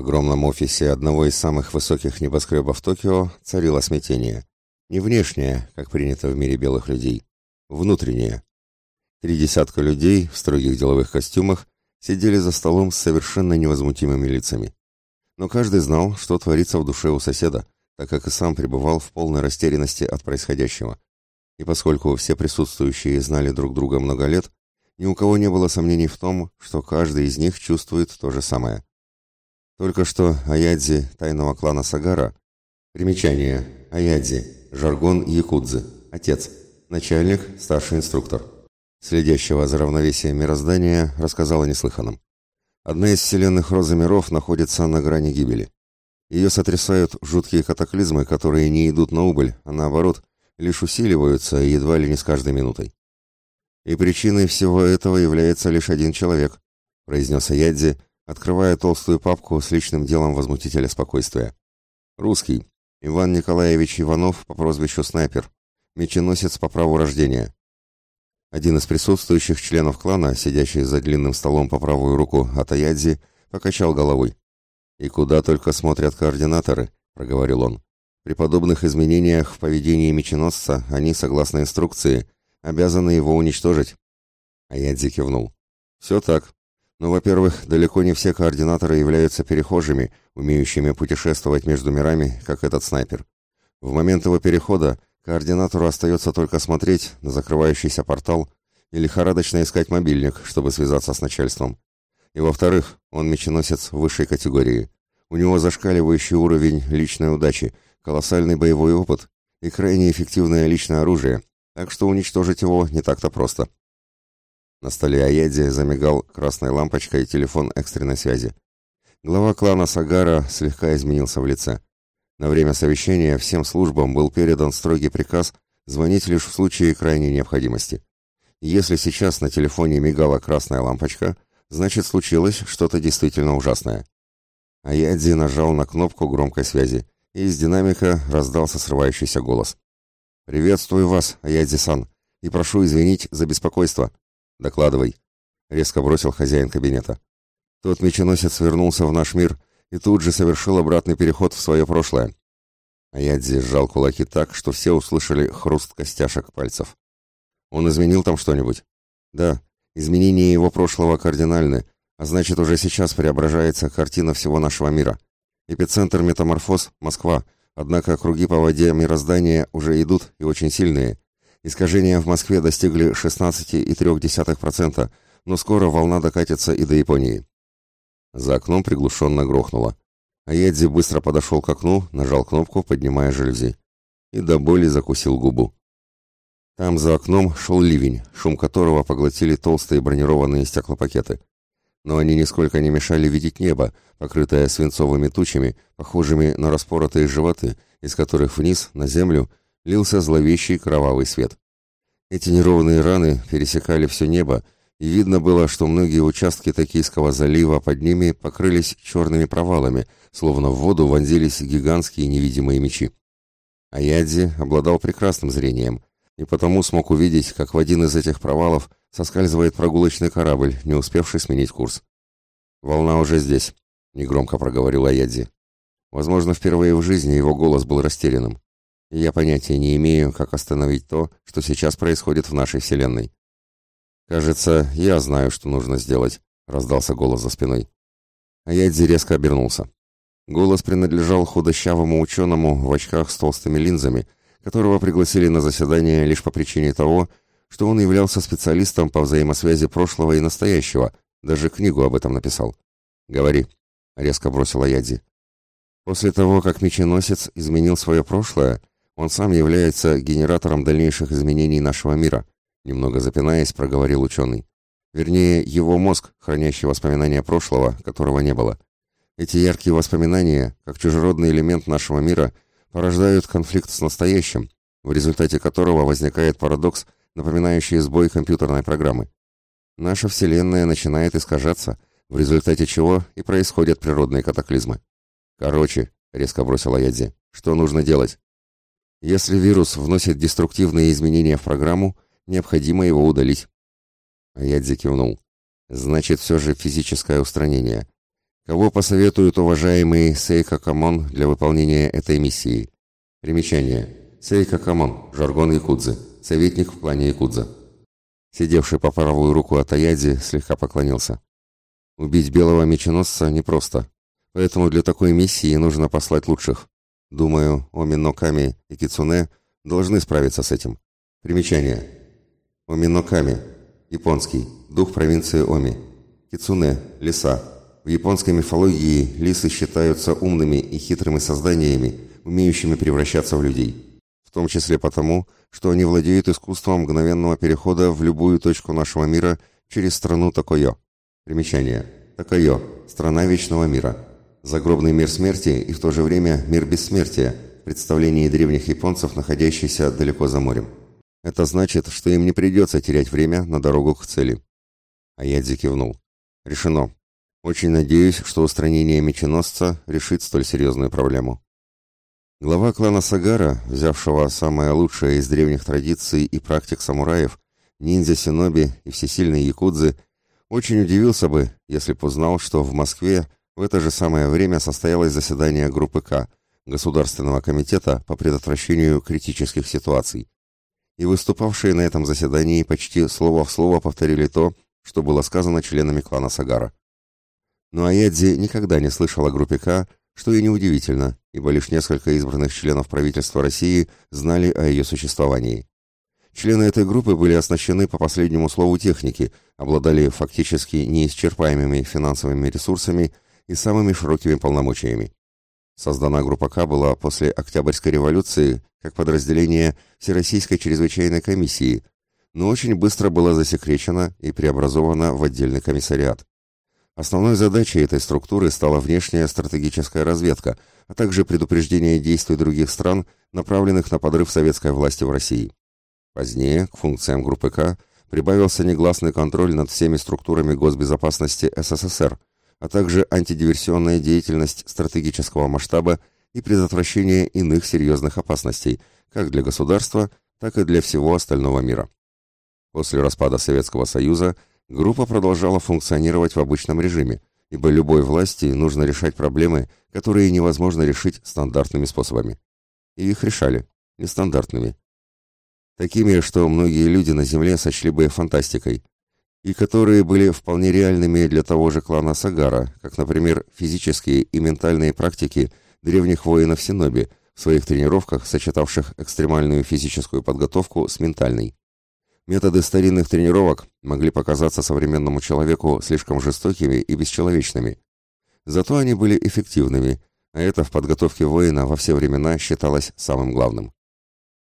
огромном офисе одного из самых высоких небоскребов Токио царило смятение. Не внешнее, как принято в мире белых людей, внутреннее. Три десятка людей в строгих деловых костюмах сидели за столом с совершенно невозмутимыми лицами. Но каждый знал, что творится в душе у соседа, так как и сам пребывал в полной растерянности от происходящего. И поскольку все присутствующие знали друг друга много лет, ни у кого не было сомнений в том, что каждый из них чувствует то же самое. Только что Аядзи тайного клана Сагара, примечание, Аядзи, жаргон якудзы, отец, начальник, старший инструктор, следящего за равновесием мироздания, рассказал о неслыханном. Одна из вселенных розы миров находится на грани гибели. Ее сотрясают жуткие катаклизмы, которые не идут на убыль, а наоборот, лишь усиливаются едва ли не с каждой минутой. И причиной всего этого является лишь один человек, произнес Аядзи, открывая толстую папку с личным делом возмутителя спокойствия. Русский. Иван Николаевич Иванов по прозвищу Снайпер. Меченосец по праву рождения. Один из присутствующих членов клана, сидящий за длинным столом по правую руку от Аядзи, покачал головой. «И куда только смотрят координаторы», — проговорил он. «При подобных изменениях в поведении меченосца они, согласно инструкции, обязаны его уничтожить». Аядзи кивнул. «Все так. Но, во-первых, далеко не все координаторы являются перехожими, умеющими путешествовать между мирами, как этот снайпер. В момент его перехода координатору остается только смотреть на закрывающийся портал и лихорадочно искать мобильник, чтобы связаться с начальством. И, во-вторых, он меченосец высшей категории. У него зашкаливающий уровень личной удачи, колоссальный боевой опыт и крайне эффективное личное оружие, так что уничтожить его не так-то просто. На столе Аяди замигал красной лампочкой телефон экстренной связи. Глава клана Сагара слегка изменился в лице. На время совещания всем службам был передан строгий приказ звонить лишь в случае крайней необходимости. Если сейчас на телефоне мигала красная лампочка, значит случилось что-то действительно ужасное. Аяди нажал на кнопку громкой связи, и из динамика раздался срывающийся голос. «Приветствую вас, Аяди-сан, и прошу извинить за беспокойство. «Докладывай», — резко бросил хозяин кабинета. Тот меченосец вернулся в наш мир и тут же совершил обратный переход в свое прошлое. Аядзи сжал кулаки так, что все услышали хруст костяшек пальцев. «Он изменил там что-нибудь?» «Да, изменения его прошлого кардинальны, а значит, уже сейчас преображается картина всего нашего мира. Эпицентр метаморфоз — Москва, однако круги по воде мироздания уже идут и очень сильные. Искажения в Москве достигли 16,3%, но скоро волна докатится и до Японии. За окном приглушенно грохнуло. Аедзи быстро подошел к окну, нажал кнопку, поднимая жалюзи. И до боли закусил губу. Там за окном шел ливень, шум которого поглотили толстые бронированные стеклопакеты. Но они нисколько не мешали видеть небо, покрытое свинцовыми тучами, похожими на распоротые животы, из которых вниз, на землю, лился зловещий кровавый свет. Эти неровные раны пересекали все небо, и видно было, что многие участки Токийского залива под ними покрылись черными провалами, словно в воду вонзились гигантские невидимые мечи. Аядзи обладал прекрасным зрением, и потому смог увидеть, как в один из этих провалов соскальзывает прогулочный корабль, не успевший сменить курс. «Волна уже здесь», — негромко проговорил Аядзи. Возможно, впервые в жизни его голос был растерянным я понятия не имею, как остановить то, что сейчас происходит в нашей Вселенной. «Кажется, я знаю, что нужно сделать», — раздался голос за спиной. Аядзи резко обернулся. Голос принадлежал худощавому ученому в очках с толстыми линзами, которого пригласили на заседание лишь по причине того, что он являлся специалистом по взаимосвязи прошлого и настоящего, даже книгу об этом написал. «Говори», — резко бросила Ядзи. После того, как меченосец изменил свое прошлое, он сам является генератором дальнейших изменений нашего мира, немного запинаясь, проговорил ученый. Вернее, его мозг, хранящий воспоминания прошлого, которого не было. Эти яркие воспоминания, как чужеродный элемент нашего мира, порождают конфликт с настоящим, в результате которого возникает парадокс, напоминающий сбой компьютерной программы. Наша Вселенная начинает искажаться, в результате чего и происходят природные катаклизмы. Короче, резко бросила Ядзи, что нужно делать? Если вирус вносит деструктивные изменения в программу, необходимо его удалить. Оядзи кивнул. Значит, все же физическое устранение. Кого посоветует уважаемый сайко-комон для выполнения этой миссии? Примечание. Сайко-комон, жаргон якудзы, советник в клане якудза. Сидевший по правую руку от Оядзи слегка поклонился. Убить белого меченосца непросто, поэтому для такой миссии нужно послать лучших. Думаю, Омино Ками и Кицуне должны справиться с этим. Примечание. Омино Ками. Японский. Дух провинции Оми. Кицуне. Лиса. В японской мифологии лисы считаются умными и хитрыми созданиями, умеющими превращаться в людей. В том числе потому, что они владеют искусством мгновенного перехода в любую точку нашего мира через страну Такойо. Примечание. Такойо – страна вечного мира. Загробный мир смерти и в то же время мир бессмертия, в древних японцев, находящийся далеко за морем. Это значит, что им не придется терять время на дорогу к цели. Аядзи кивнул. Решено. Очень надеюсь, что устранение меченосца решит столь серьезную проблему. Глава клана Сагара, взявшего самое лучшее из древних традиций и практик самураев, ниндзя-синоби и всесильные якудзы, очень удивился бы, если б узнал, что в Москве в это же самое время состоялось заседание группы К, Государственного комитета по предотвращению критических ситуаций. И выступавшие на этом заседании почти слово в слово повторили то, что было сказано членами клана Сагара. Но Аядзи никогда не слышал о группе К, что и неудивительно, ибо лишь несколько избранных членов правительства России знали о ее существовании. Члены этой группы были оснащены по последнему слову техники, обладали фактически неисчерпаемыми финансовыми ресурсами и самыми широкими полномочиями. Создана группа К была после Октябрьской революции как подразделение Всероссийской чрезвычайной комиссии, но очень быстро была засекречена и преобразована в отдельный комиссариат. Основной задачей этой структуры стала внешняя стратегическая разведка, а также предупреждение действий других стран, направленных на подрыв советской власти в России. Позднее к функциям группы К прибавился негласный контроль над всеми структурами госбезопасности СССР, а также антидиверсионная деятельность стратегического масштаба и предотвращение иных серьезных опасностей, как для государства, так и для всего остального мира. После распада Советского Союза группа продолжала функционировать в обычном режиме, ибо любой власти нужно решать проблемы, которые невозможно решить стандартными способами. И их решали, нестандартными. Такими, что многие люди на Земле сочли бы фантастикой, и которые были вполне реальными для того же клана Сагара, как, например, физические и ментальные практики древних воинов Синоби в своих тренировках, сочетавших экстремальную физическую подготовку с ментальной. Методы старинных тренировок могли показаться современному человеку слишком жестокими и бесчеловечными. Зато они были эффективными, а это в подготовке воина во все времена считалось самым главным.